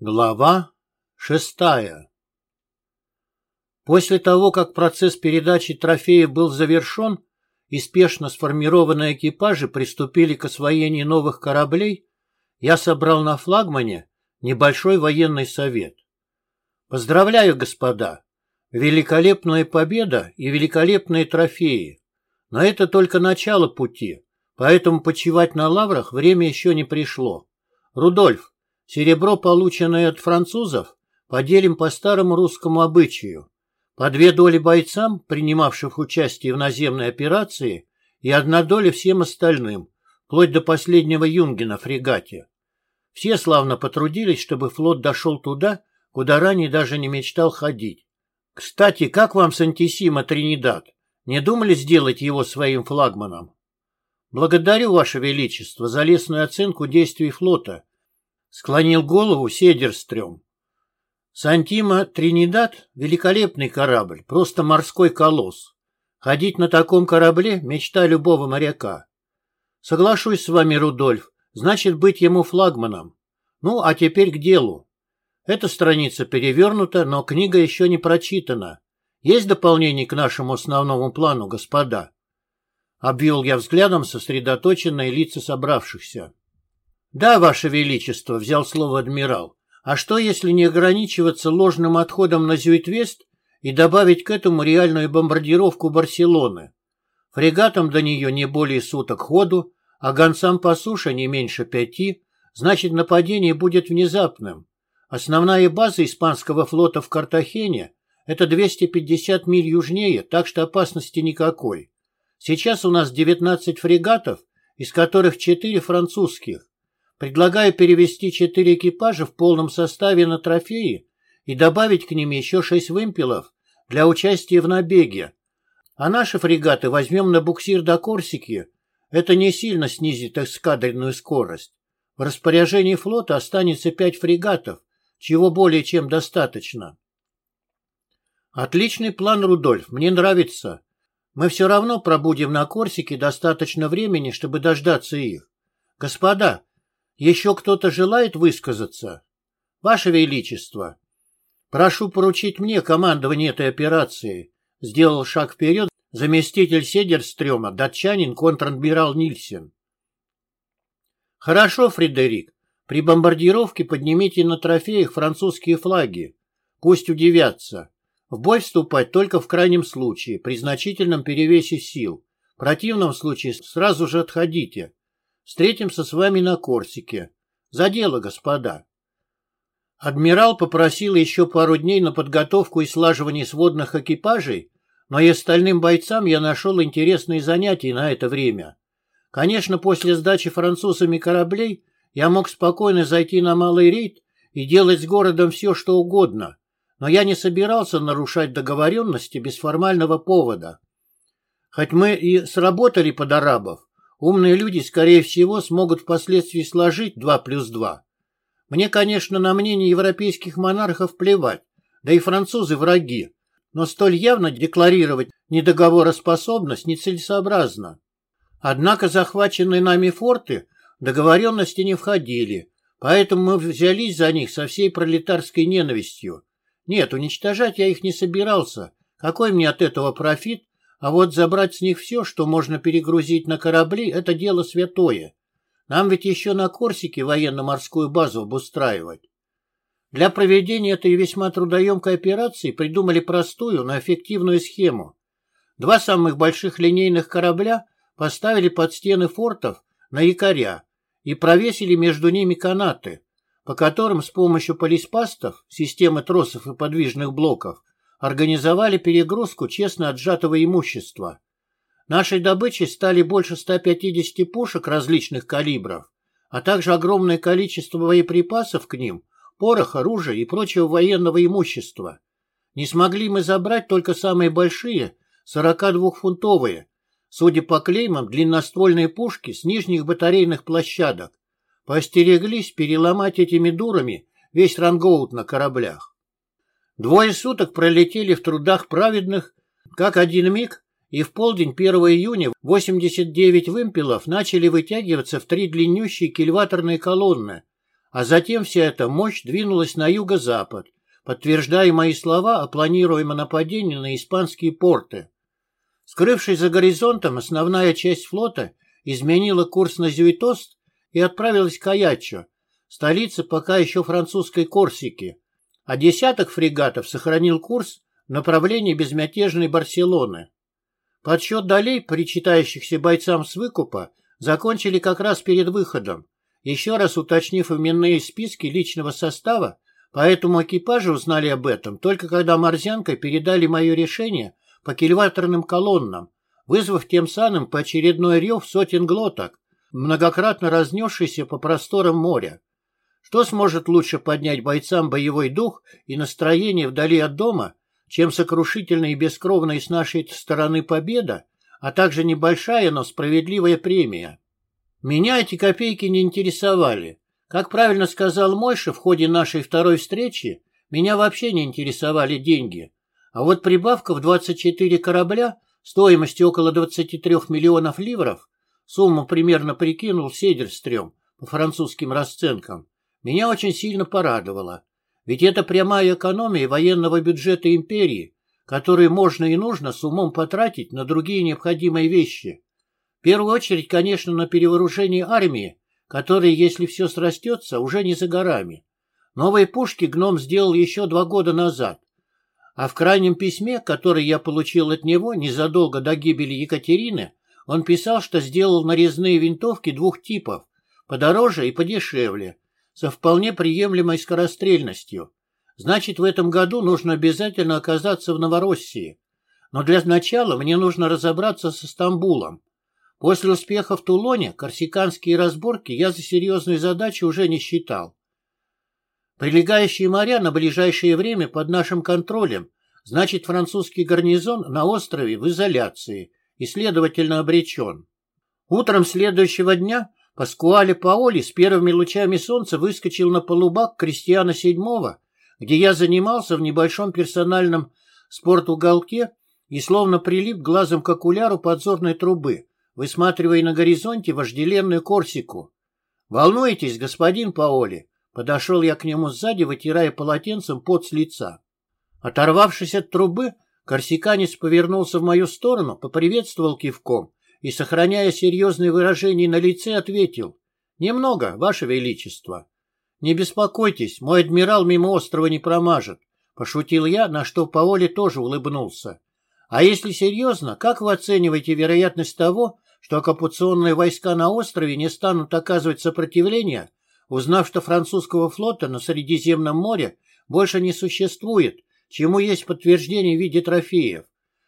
Глава шестая После того, как процесс передачи трофеев был завершен и спешно сформированные экипажи приступили к освоению новых кораблей, я собрал на флагмане небольшой военный совет. Поздравляю, господа! Великолепная победа и великолепные трофеи. Но это только начало пути, поэтому почивать на лаврах время еще не пришло. Рудольф, Серебро, полученное от французов, поделим по старому русскому обычаю. По две доли бойцам, принимавших участие в наземной операции, и одна доля всем остальным, вплоть до последнего юнги на фрегате. Все славно потрудились, чтобы флот дошел туда, куда ранее даже не мечтал ходить. Кстати, как вам Сантисима Тринидад? Не думали сделать его своим флагманом? Благодарю, Ваше Величество, за лестную оценку действий флота, Склонил голову Седерстрём. Сантима Тринидад — великолепный корабль, просто морской колосс. Ходить на таком корабле — мечта любого моряка. Соглашусь с вами, Рудольф, значит быть ему флагманом. Ну, а теперь к делу. Эта страница перевернута, но книга еще не прочитана. Есть дополнение к нашему основному плану, господа? Обвел я взглядом сосредоточенные лица собравшихся. «Да, Ваше Величество», — взял слово адмирал. «А что, если не ограничиваться ложным отходом на Зюитвест и добавить к этому реальную бомбардировку Барселоны? Фрегатам до нее не более суток ходу, а гонцам по суше не меньше пяти, значит, нападение будет внезапным. Основная база испанского флота в Картахене — это 250 миль южнее, так что опасности никакой. Сейчас у нас 19 фрегатов, из которых 4 французских. Предлагаю перевести четыре экипажа в полном составе на трофеи и добавить к ним еще шесть вымпелов для участия в набеге. А наши фрегаты возьмем на буксир до Корсики. Это не сильно снизит эскадренную скорость. В распоряжении флота останется пять фрегатов, чего более чем достаточно. Отличный план, Рудольф, мне нравится. Мы все равно пробудем на Корсике достаточно времени, чтобы дождаться их. Господа, еще кто-то желает высказаться? Ваше Величество, прошу поручить мне командование этой операции. Сделал шаг вперед заместитель Седерстрёма, датчанин контр-адмирал Нильсен. Хорошо, Фредерик. При бомбардировке поднимите на трофеях французские флаги. Пусть удивятся. В бой вступать только в крайнем случае, при значительном перевесе сил. В противном случае сразу же отходите. Встретимся с вами на Корсике. За дело, господа. Адмирал попросил еще пару дней на подготовку и слаживание сводных экипажей, но и остальным бойцам я нашел интересные занятия на это время. Конечно, после сдачи французами кораблей я мог спокойно зайти на малый рейд и делать с городом все, что угодно, но я не собирался нарушать договоренности без формального повода. Хоть мы и сработали под арабов, Умные люди, скорее всего, смогут впоследствии сложить 2 плюс 2. Мне, конечно, на мнение европейских монархов плевать, да и французы враги, но столь явно декларировать недоговороспособность нецелесообразно. Однако захваченные нами форты договоренности не входили, поэтому мы взялись за них со всей пролетарской ненавистью. Нет, уничтожать я их не собирался. Какой мне от этого профит, а вот забрать с них все, что можно перегрузить на корабли, это дело святое. Нам ведь еще на Корсике военно-морскую базу обустраивать. Для проведения этой весьма трудоемкой операции придумали простую, но эффективную схему. Два самых больших линейных корабля поставили под стены фортов на якоря и провесили между ними канаты, по которым с помощью полиспастов, системы тросов и подвижных блоков, организовали перегрузку честно отжатого имущества. Нашей добычей стали больше 150 пушек различных калибров, а также огромное количество боеприпасов к ним, порох, оружия и прочего военного имущества. Не смогли мы забрать только самые большие, 42-фунтовые, судя по клеймам, длинноствольные пушки с нижних батарейных площадок. Постереглись переломать этими дурами весь рангоут на кораблях. Двое суток пролетели в трудах праведных, как один миг, и в полдень 1 июня 89 вымпелов начали вытягиваться в три длиннющие кильваторные колонны, а затем вся эта мощь двинулась на юго-запад, подтверждая мои слова о планируемом нападении на испанские порты. Скрывшись за горизонтом, основная часть флота изменила курс на Зюитост и отправилась к Аячо, столице пока еще французской Корсики, а десяток фрегатов сохранил курс в направлении безмятежной Барселоны. Подсчет долей, причитающихся бойцам с выкупа, закончили как раз перед выходом, еще раз уточнив именные списки личного состава, поэтому экипажи узнали об этом только когда Морзянка передали мое решение по кильваторным колоннам, вызвав тем самым поочередной рев сотен глоток, многократно разнесшийся по просторам моря. Что сможет лучше поднять бойцам боевой дух и настроение вдали от дома, чем сокрушительная и бескровная с нашей стороны победа, а также небольшая, но справедливая премия? Меня эти копейки не интересовали. Как правильно сказал Мойша в ходе нашей второй встречи, меня вообще не интересовали деньги. А вот прибавка в 24 корабля стоимостью около 23 миллионов ливров, сумму примерно прикинул Седерстрём по французским расценкам, меня очень сильно порадовало. Ведь это прямая экономия военного бюджета империи, который можно и нужно с умом потратить на другие необходимые вещи. В первую очередь, конечно, на перевооружение армии, которые, если все срастется, уже не за горами. Новые пушки гном сделал еще два года назад, а в крайнем письме, которое я получил от него незадолго до гибели Екатерины, он писал, что сделал нарезные винтовки двух типов, подороже и подешевле, со вполне приемлемой скорострельностью. Значит, в этом году нужно обязательно оказаться в Новороссии. Но для начала мне нужно разобраться со Стамбулом. После успеха в Тулоне корсиканские разборки я за серьезную задачу уже не считал. Прилегающие моря на ближайшее время под нашим контролем, значит французский гарнизон на острове в изоляции и, следовательно, обречен. Утром следующего дня Паскуале Паоли с первыми лучами солнца выскочил на полубак Кристиана VII, где я занимался в небольшом персональном спортуголке и словно прилип глазом к окуляру подзорной трубы, высматривая на горизонте вожделенную Корсику. «Волнуетесь, господин Паоли?» Подошел я к нему сзади, вытирая полотенцем пот с лица. Оторвавшись от трубы, корсиканец повернулся в мою сторону, поприветствовал кивком и, сохраняя серьезное выражение на лице, ответил «Немного, Ваше Величество». «Не беспокойтесь, мой адмирал мимо острова не промажет», — пошутил я, на что Паоли тоже улыбнулся. «А если серьезно, как вы оцениваете вероятность того, что оккупационные войска на острове не станут оказывать сопротивление узнав, что французского флота на Средиземном море больше не существует, чему есть подтверждение в виде трофеев.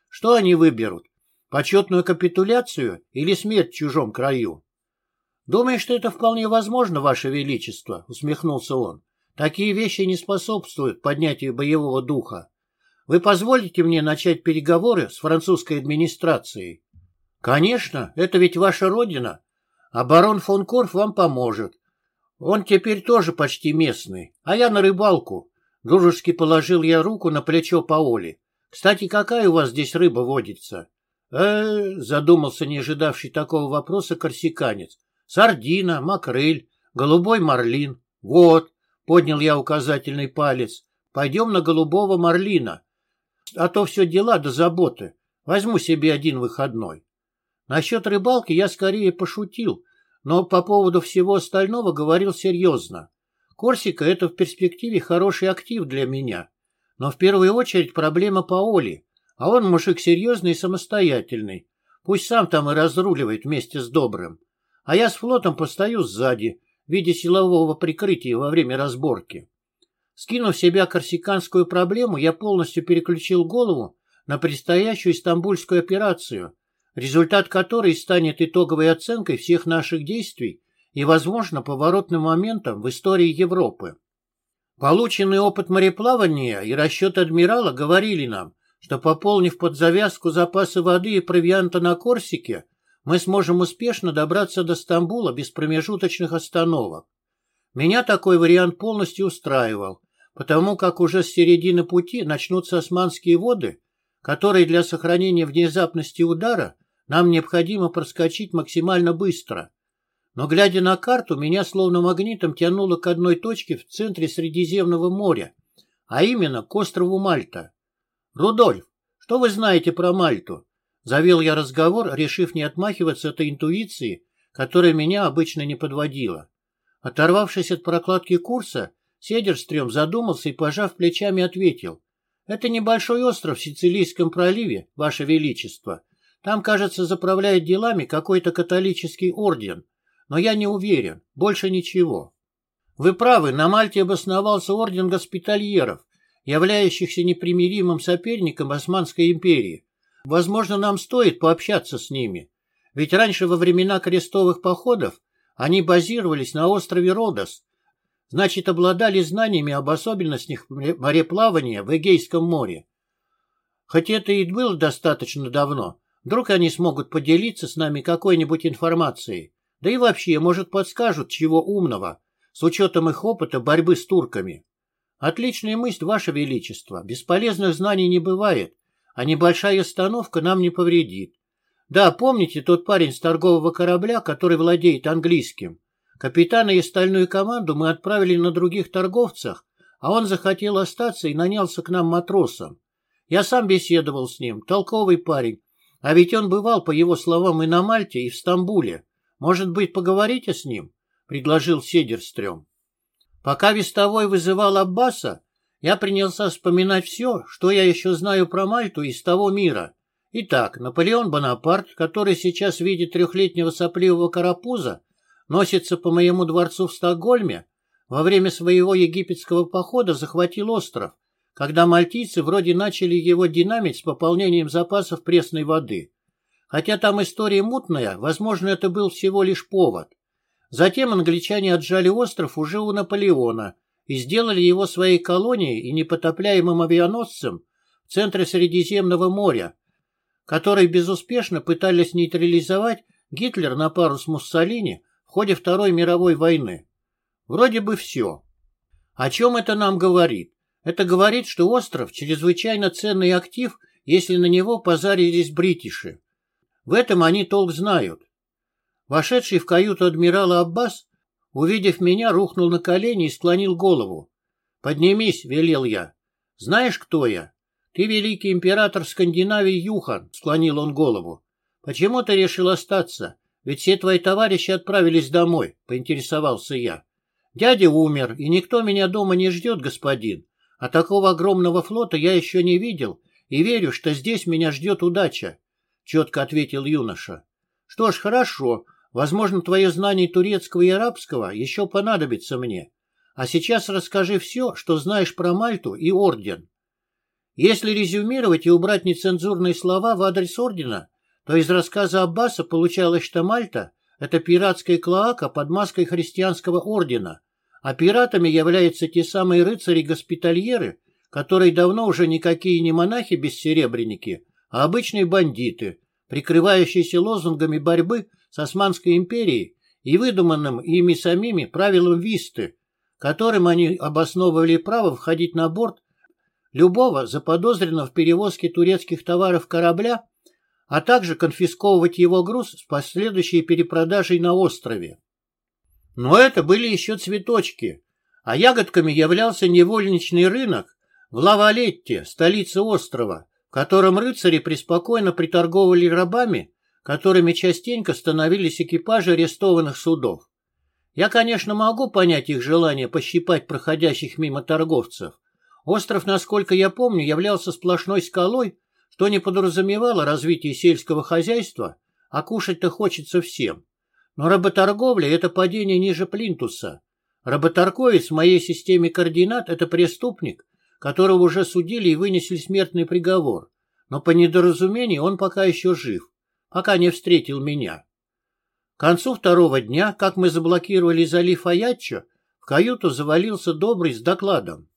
Что они выберут? Почетную капитуляцию или смерть в чужом краю? «Думаю, что это вполне возможно, Ваше Величество», — усмехнулся он. «Такие вещи не способствуют поднятию боевого духа. Вы позволите мне начать переговоры с французской администрацией?» «Конечно, это ведь ваша родина, а барон фон Корф вам поможет, он теперь тоже почти местный, а я на рыбалку. Дружески положил я руку на плечо Паоли. Кстати, какая у вас здесь рыба водится? Э задумался не ожидавший такого вопроса корсиканец. Сардина, макрель, голубой марлин. Вот, поднял я указательный палец. Пойдем на голубого марлина. А то все дела до заботы. Возьму себе один выходной. Насчет рыбалки я скорее пошутил, но по поводу всего остального говорил серьезно. Корсика – это в перспективе хороший актив для меня. Но в первую очередь проблема Паоли, а он мужик серьезный и самостоятельный. Пусть сам там и разруливает вместе с Добрым. А я с флотом постою сзади, в виде силового прикрытия во время разборки. Скинув себя корсиканскую проблему, я полностью переключил голову на предстоящую стамбульскую операцию – результат которой станет итоговой оценкой всех наших действий и, возможно, поворотным моментом в истории Европы. Полученный опыт мореплавания и расчет адмирала говорили нам, что, пополнив под завязку запасы воды и провианта на Корсике, мы сможем успешно добраться до Стамбула без промежуточных остановок. Меня такой вариант полностью устраивал, потому как уже с середины пути начнутся османские воды, которые для сохранения внезапности удара нам необходимо проскочить максимально быстро. но, глядя на карту, меня словно магнитом тянуло к одной точке в центре Средиземного моря, а именно к острову Мальта. «Рудольф, что вы знаете про Мальту?» Завел я разговор, решив не отмахиваться от интуиции, которая меня обычно не подводила. Оторвавшись от прокладки курса, Седерстрём задумался и, пожав плечами, ответил. «Это небольшой остров в Сицилийском проливе, Ваше Величество. Там, кажется, заправляет делами какой-то католический орден, но я не уверен, больше ничего». «Вы правы, на Мальте обосновался орден госпитальеров, являющихся непримиримым соперником Османской империи. Возможно, нам стоит пообщаться с ними, ведь раньше во времена крестовых походов они базировались на острове Родос, значит, обладали знаниями об особенностях мореплавания в Эгейском море. Хоть это и было достаточно давно, вдруг они смогут поделиться с нами какой-нибудь информацией, да и вообще, может, подскажут чего умного, с учетом их опыта борьбы с турками. Отличная мысль, Ваше Величество, бесполезных знаний не бывает, а небольшая остановка нам не повредит. Да, помните тот парень с торгового корабля, который владеет английским? Капитана и остальную команду мы отправили на других торговцах, а он захотел остаться и нанялся к нам матросом. Я сам беседовал с ним, толковый парень, а ведь он бывал, по его словам, и на Мальте, и в Стамбуле. Может быть, поговорите с ним? — предложил Седерстрём. Пока вестовой вызывал Аббаса, я принялся вспоминать все, что я еще знаю про Мальту из того мира. Итак, Наполеон Бонапарт, который сейчас видит трехлетнего сопливого карапуза, носится по моему дворцу в Стокгольме, во время своего египетского похода захватил остров, когда мальтийцы вроде начали его динамить с пополнением запасов пресной воды. Хотя там история мутная, возможно, это был всего лишь повод. Затем англичане отжали остров уже у Наполеона и сделали его своей колонией и непотопляемым авианосцем в центре Средиземного моря, который безуспешно пытались нейтрализовать Гитлер на пару с Муссолини в ходе Второй мировой войны. Вроде бы все. О чем это нам говорит? Это говорит, что остров – чрезвычайно ценный актив, если на него позарились бритиши. В этом они толк знают. Вошедший в каюту адмирала Аббас, увидев меня, рухнул на колени и склонил голову. «Поднимись», — велел я. «Знаешь, кто я?» «Ты великий император Скандинавии Юхан», — склонил он голову. «Почему ты решил остаться? Ведь все твои товарищи отправились домой», — поинтересовался я. «Дядя умер, и никто меня дома не ждет, господин. А такого огромного флота я еще не видел, и верю, что здесь меня ждет удача», — четко ответил юноша. «Что ж, хорошо. Возможно, твое знание турецкого и арабского еще понадобится мне. А сейчас расскажи все, что знаешь про Мальту и Орден. Если резюмировать и убрать нецензурные слова в адрес Ордена, то из рассказа Аббаса получалось, что Мальта – это пиратская клоака под маской христианского ордена, а пиратами являются те самые рыцари-госпитальеры, которые давно уже никакие не монахи-бессеребренники, а обычные бандиты, прикрывающиеся лозунгами борьбы с Османской империей и выдуманным ими самими правилом Висты, которым они обосновывали право входить на борт любого заподозренного в перевозке турецких товаров корабля, а также конфисковывать его груз с последующей перепродажей на острове. Но это были еще цветочки, а ягодками являлся невольничный рынок в Лавалетте, столице острова, в котором рыцари преспокойно приторговывали рабами которыми частенько становились экипажи арестованных судов. Я, конечно, могу понять их желание пощипать проходящих мимо торговцев. Остров, насколько я помню, являлся сплошной скалой, что не подразумевало развитие сельского хозяйства, а кушать-то хочется всем. Но работорговля – это падение ниже плинтуса. Работорговец в моей системе координат – это преступник, которого уже судили и вынесли смертный приговор, но по недоразумению он пока еще жив пока не встретил меня. К концу второго дня, как мы заблокировали залив Аяччо, в каюту завалился Добрый с докладом.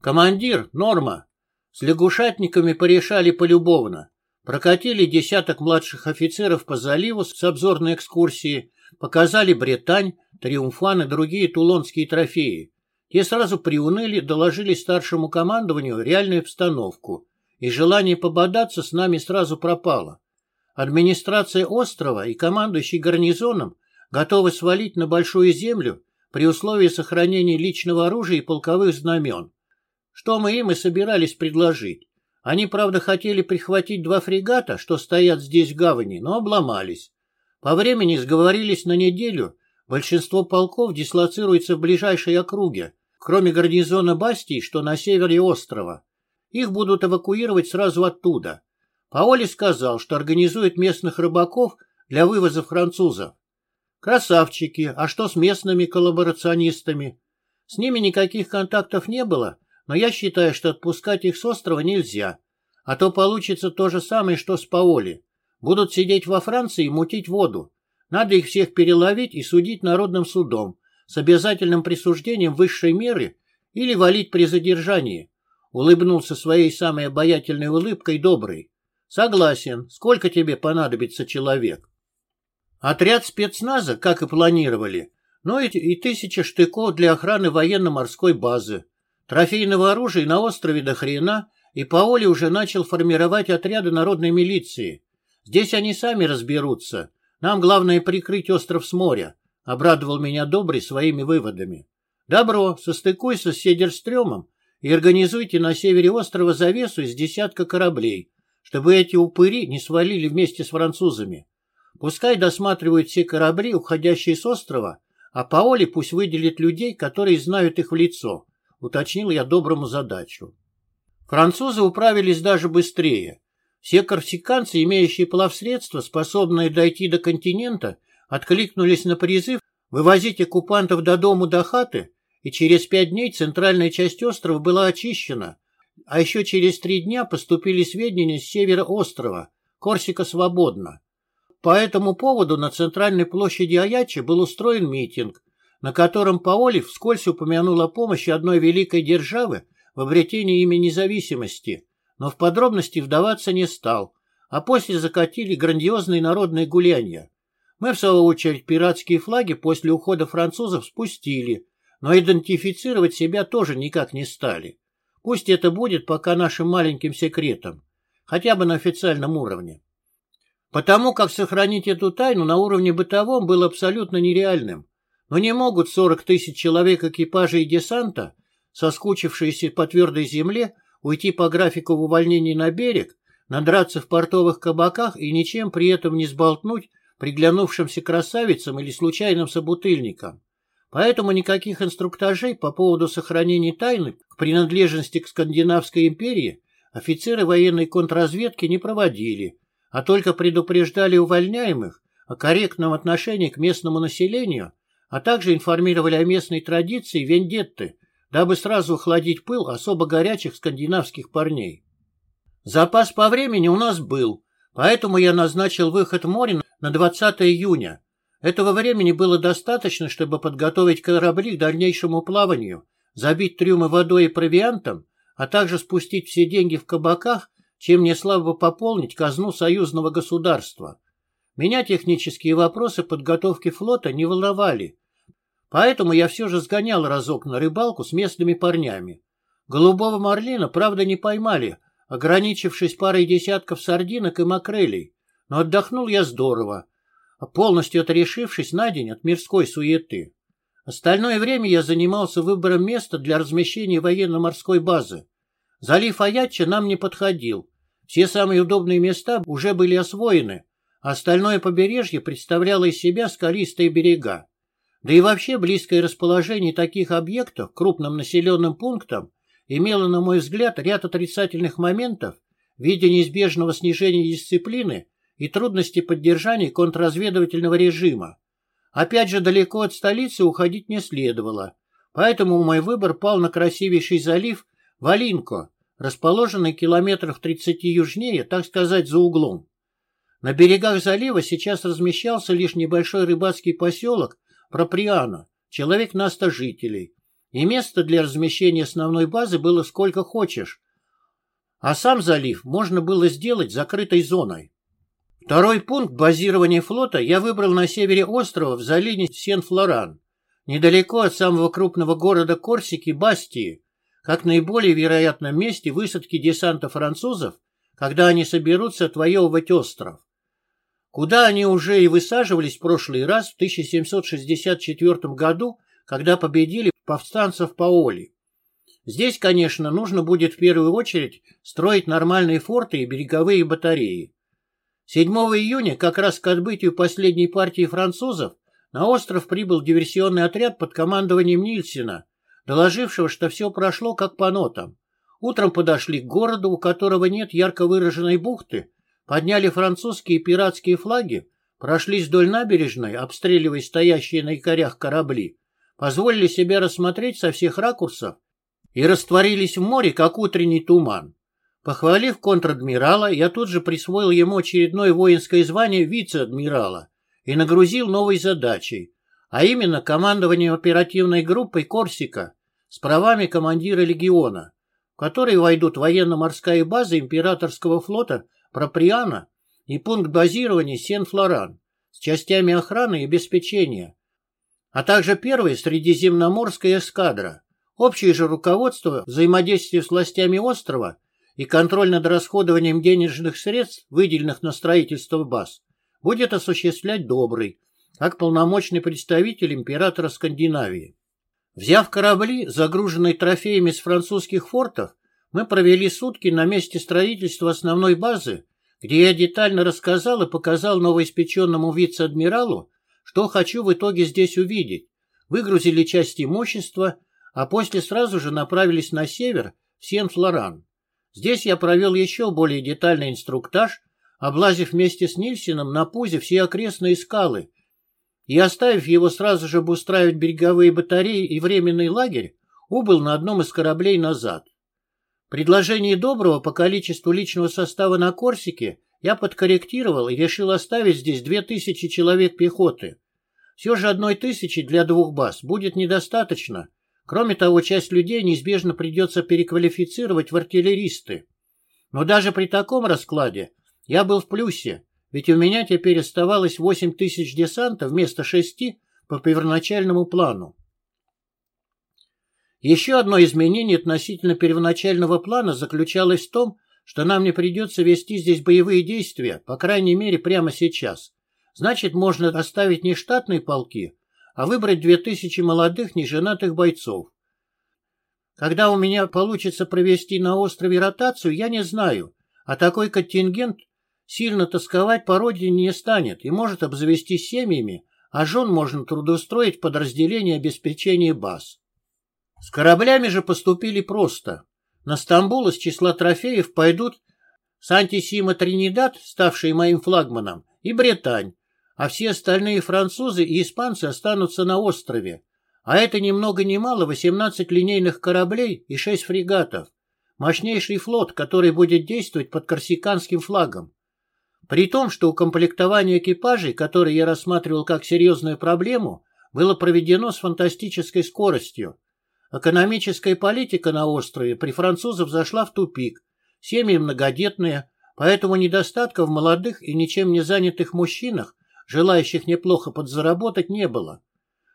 «Командир, норма. С лягушатниками порешали полюбовно. Прокатили десяток младших офицеров по заливу с обзорной экскурсии, показали Британь, Триумфан и другие тулонские трофеи. Те сразу приуныли, доложили старшему командованию реальную обстановку, и желание пободаться с нами сразу пропало. Администрация острова и командующий гарнизоном готовы свалить на большую землю при условии сохранения личного оружия и полковых знамен. Что мы им и собирались предложить. Они, правда, хотели прихватить два фрегата, что стоят здесь в гавани, но обломались. По времени сговорились на неделю, большинство полков дислоцируется в ближайшей округе, кроме гарнизона Бастии, что на севере острова. Их будут эвакуировать сразу оттуда. Паоли сказал, что организует местных рыбаков для вывоза французов. Красавчики, а что с местными коллаборационистами? С ними никаких контактов не было, но я считаю, что отпускать их с острова нельзя. А то получится то же самое, что с Паоли. Будут сидеть во Франции и мутить воду. Надо их всех переловить и судить народным судом с обязательным присуждением высшей меры или валить при задержании. Улыбнулся своей самой обаятельной улыбкой добрый. Согласен. Сколько тебе понадобится человек? Отряд спецназа, как и планировали, но и, и тысяча штыков для охраны военно-морской базы. Трофейного оружия на острове до хрена, и Паоли уже начал формировать отряды народной милиции. Здесь они сами разберутся. Нам главное прикрыть остров с моря, — обрадовал меня Добрый своими выводами. Добро, состыкуйся с Седерстрёмом и организуйте на севере острова завесу из десятка кораблей, чтобы эти упыри не свалили вместе с французами. Пускай досматривают все корабли, уходящие с острова, а Паоли пусть выделит людей, которые знают их в лицо, уточнил я доброму задачу. Французы управились даже быстрее. Все корсиканцы, имеющие плавсредства, способные дойти до континента, откликнулись на призыв вывозить оккупантов до дому до хаты, и через пять дней центральная часть острова была очищена, а еще через три дня поступили сведения с севера острова. Корсика свободна. По этому поводу на центральной площади Аячи был устроен митинг, на котором Паоли вскользь упомянул о помощи одной великой державы в обретении ими независимости, но в подробности вдаваться не стал, а после закатили грандиозные народные гуляния. Мы, в свою очередь, пиратские флаги после ухода французов спустили, но идентифицировать себя тоже никак не стали. Пусть это будет пока нашим маленьким секретом, хотя бы на официальном уровне. Потому как сохранить эту тайну на уровне бытовом было абсолютно нереальным. Но не могут 40 тысяч человек экипажа и десанта, соскучившиеся по твердой земле, уйти по графику в увольнении на берег, надраться в портовых кабаках и ничем при этом не сболтнуть приглянувшимся красавицам или случайным собутыльникам. Поэтому никаких инструктажей по поводу сохранения тайны принадлежности к Скандинавской империи офицеры военной контрразведки не проводили, а только предупреждали увольняемых о корректном отношении к местному населению, а также информировали о местной традиции вендетты, дабы сразу охладить пыл особо горячих скандинавских парней. Запас по времени у нас был, поэтому я назначил выход в море на 20 июня, этого времени было достаточно, чтобы подготовить корабли к дальнейшему плаванию, забить трюмы водой и провиантом, а также спустить все деньги в кабаках, чем не слабо пополнить казну союзного государства. Меня технические вопросы подготовки флота не волновали, поэтому я все же сгонял разок на рыбалку с местными парнями. Голубого марлина, правда, не поймали, ограничившись парой десятков сардинок и макрелей, но отдохнул я здорово, полностью отрешившись на день от мирской суеты. Остальное время я занимался выбором места для размещения военно-морской базы. Залив Аяча нам не подходил. Все самые удобные места уже были освоены, а остальное побережье представляло из себя скалистые берега. Да и вообще близкое расположение таких объектов крупным населенным пунктам имело, на мой взгляд, ряд отрицательных моментов в виде неизбежного снижения дисциплины и трудности поддержания контрразведывательного режима. Опять же, далеко от столицы уходить не следовало, поэтому мой выбор пал на красивейший залив Валинко, расположенный километров 30 южнее, так сказать, за углом. На берегах залива сейчас размещался лишь небольшой рыбацкий поселок Проприано, человек на 100 жителей, и места для размещения основной базы было сколько хочешь, а сам залив можно было сделать закрытой зоной. Второй пункт базирования флота я выбрал на севере острова в заливе Сен-Флоран, недалеко от самого крупного города Корсики Бастии, как наиболее вероятном месте высадки десанта французов, когда они соберутся отвоевывать остров. куда они уже и высаживались в прошлый раз в 1764 году, когда победили повстанцев Паоли. Здесь, конечно, нужно будет в первую очередь строить нормальные форты и береговые батареи. 7 июня, как раз к отбытию последней партии французов, на остров прибыл диверсионный отряд под командованием Нильсена, доложившего, что все прошло как по нотам. Утром подошли к городу, у которого нет ярко выраженной бухты, подняли французские пиратские флаги, прошлись вдоль набережной, обстреливая стоящие на якорях корабли, позволили себе рассмотреть со всех ракурсов и растворились в море, как утренний туман. Похвалив контр-адмирала, я тут же присвоил ему очередное воинское звание вице-адмирала и нагрузил новой задачей, а именно командованием оперативной группой «Корсика» с правами командира легиона, в который войдут военно-морская база императорского флота Проприана и пункт базирования Сен-Флоран с частями охраны и обеспечения, а также первая Средиземноморская эскадра. Общее же руководство взаимодействия с властями острова и контроль над расходованием денежных средств, выделенных на строительство баз, будет осуществлять Добрый, как полномочный представитель императора Скандинавии. Взяв корабли, загруженные трофеями с французских фортов, мы провели сутки на месте строительства основной базы, где я детально рассказал и показал новоиспеченному вице-адмиралу, что хочу в итоге здесь увидеть. Выгрузили часть имущества, а после сразу же направились на север, в Сен-Флоран. Здесь я провел еще более детальный инструктаж, облазив вместе с Нильсеном на пузе все окрестные скалы и, оставив его сразу же обустраивать береговые батареи и временный лагерь, убыл на одном из кораблей назад. Предложение Доброго по количеству личного состава на Корсике я подкорректировал и решил оставить здесь две тысячи человек пехоты. Все же одной тысячи для двух баз будет недостаточно. Кроме того, часть людей неизбежно придется переквалифицировать в артиллеристы. Но даже при таком раскладе я был в плюсе, ведь у меня теперь оставалось 8 тысяч десанта вместо 6 по первоначальному плану. Еще одно изменение относительно первоначального плана заключалось в том, что нам не придется вести здесь боевые действия, по крайней мере прямо сейчас. Значит, можно оставить не штатные полки, а выбрать 2000 молодых неженатых бойцов. Когда у меня получится провести на острове ротацию, я не знаю, а такой контингент Сильно тосковать по родине не станет и может обзавестись семьями, а жен можно трудоустроить подразделение обеспечения баз. С кораблями же поступили просто. На Стамбул из числа трофеев пойдут Сантисима Тринидад, ставший моим флагманом, и Британь, а все остальные французы и испанцы останутся на острове. А это ни много ни мало 18 линейных кораблей и 6 фрегатов. Мощнейший флот, который будет действовать под корсиканским флагом. При том, что укомплектование экипажей, которые я рассматривал как серьезную проблему, было проведено с фантастической скоростью. Экономическая политика на острове при французах зашла в тупик, семьи многодетные, поэтому недостатка в молодых и ничем не занятых мужчинах, желающих неплохо подзаработать, не было.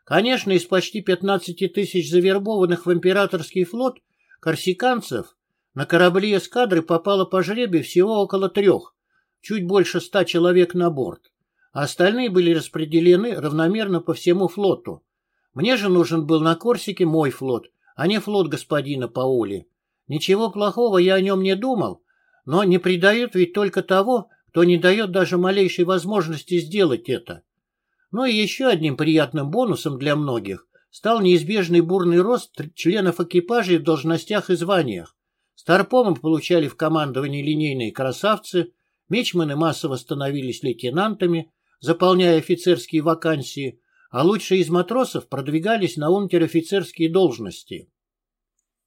Конечно, из почти 15 тысяч завербованных в императорский флот корсиканцев на корабли эскадры попало по жребию всего около трех, чуть больше ста человек на борт, а остальные были распределены равномерно по всему флоту. Мне же нужен был на Корсике мой флот, а не флот господина Паули. Ничего плохого я о нем не думал, но не предают ведь только того, кто не дает даже малейшей возможности сделать это. Ну и еще одним приятным бонусом для многих стал неизбежный бурный рост членов экипажей в должностях и званиях. Старпомы получали в командовании линейные красавцы, Мичманы массово становились лейтенантами, заполняя офицерские вакансии, а лучшие из матросов продвигались на унтер-офицерские должности.